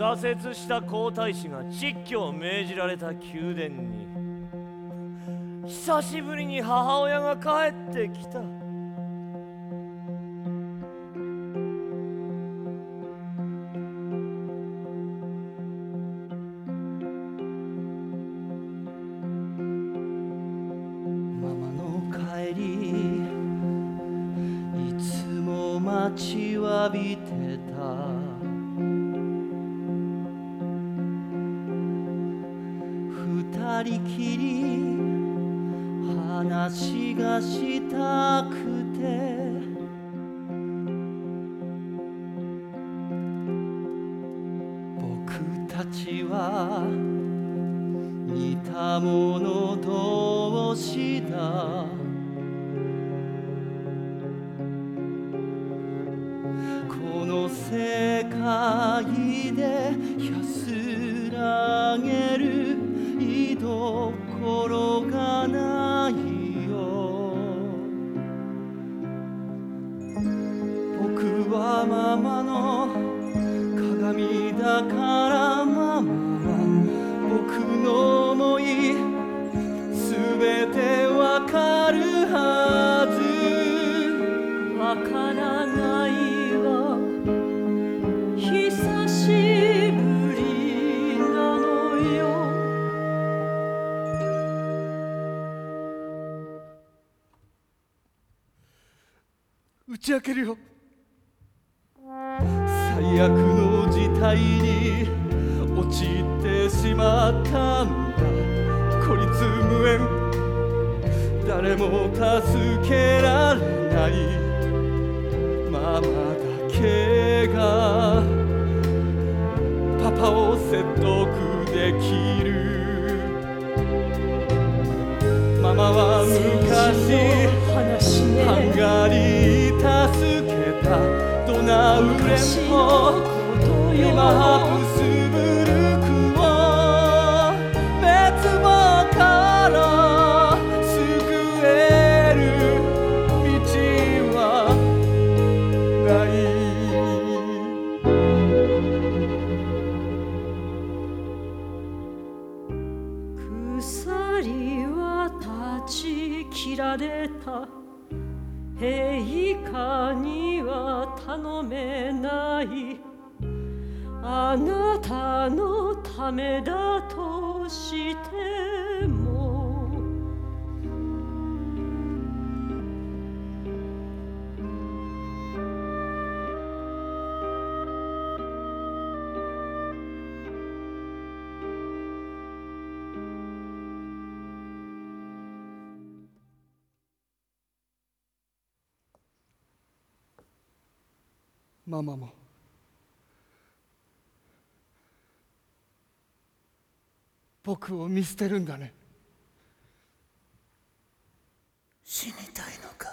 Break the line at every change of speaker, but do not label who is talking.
挫折した皇太子が蟄居を命じられた宮殿に久しぶりに母親が帰ってきた。
ママの帰りいつも待ちわびてた。二人きり話がしたくて。僕たちは似た者同士だ。この世界で心がないよ。僕はママの鏡だから打ち明けるよ。最悪の事態に陥ってしまったんだ。孤立無縁。誰も助けられない。ママだけがパパを説得できる。助けたドナウレンも今ハプスブルクを滅亡から救える道はない
鎖は断ち切られた陛下には頼めない。あなたのためだとしても。
ママも僕を見捨てるんだね。
死にたいのか？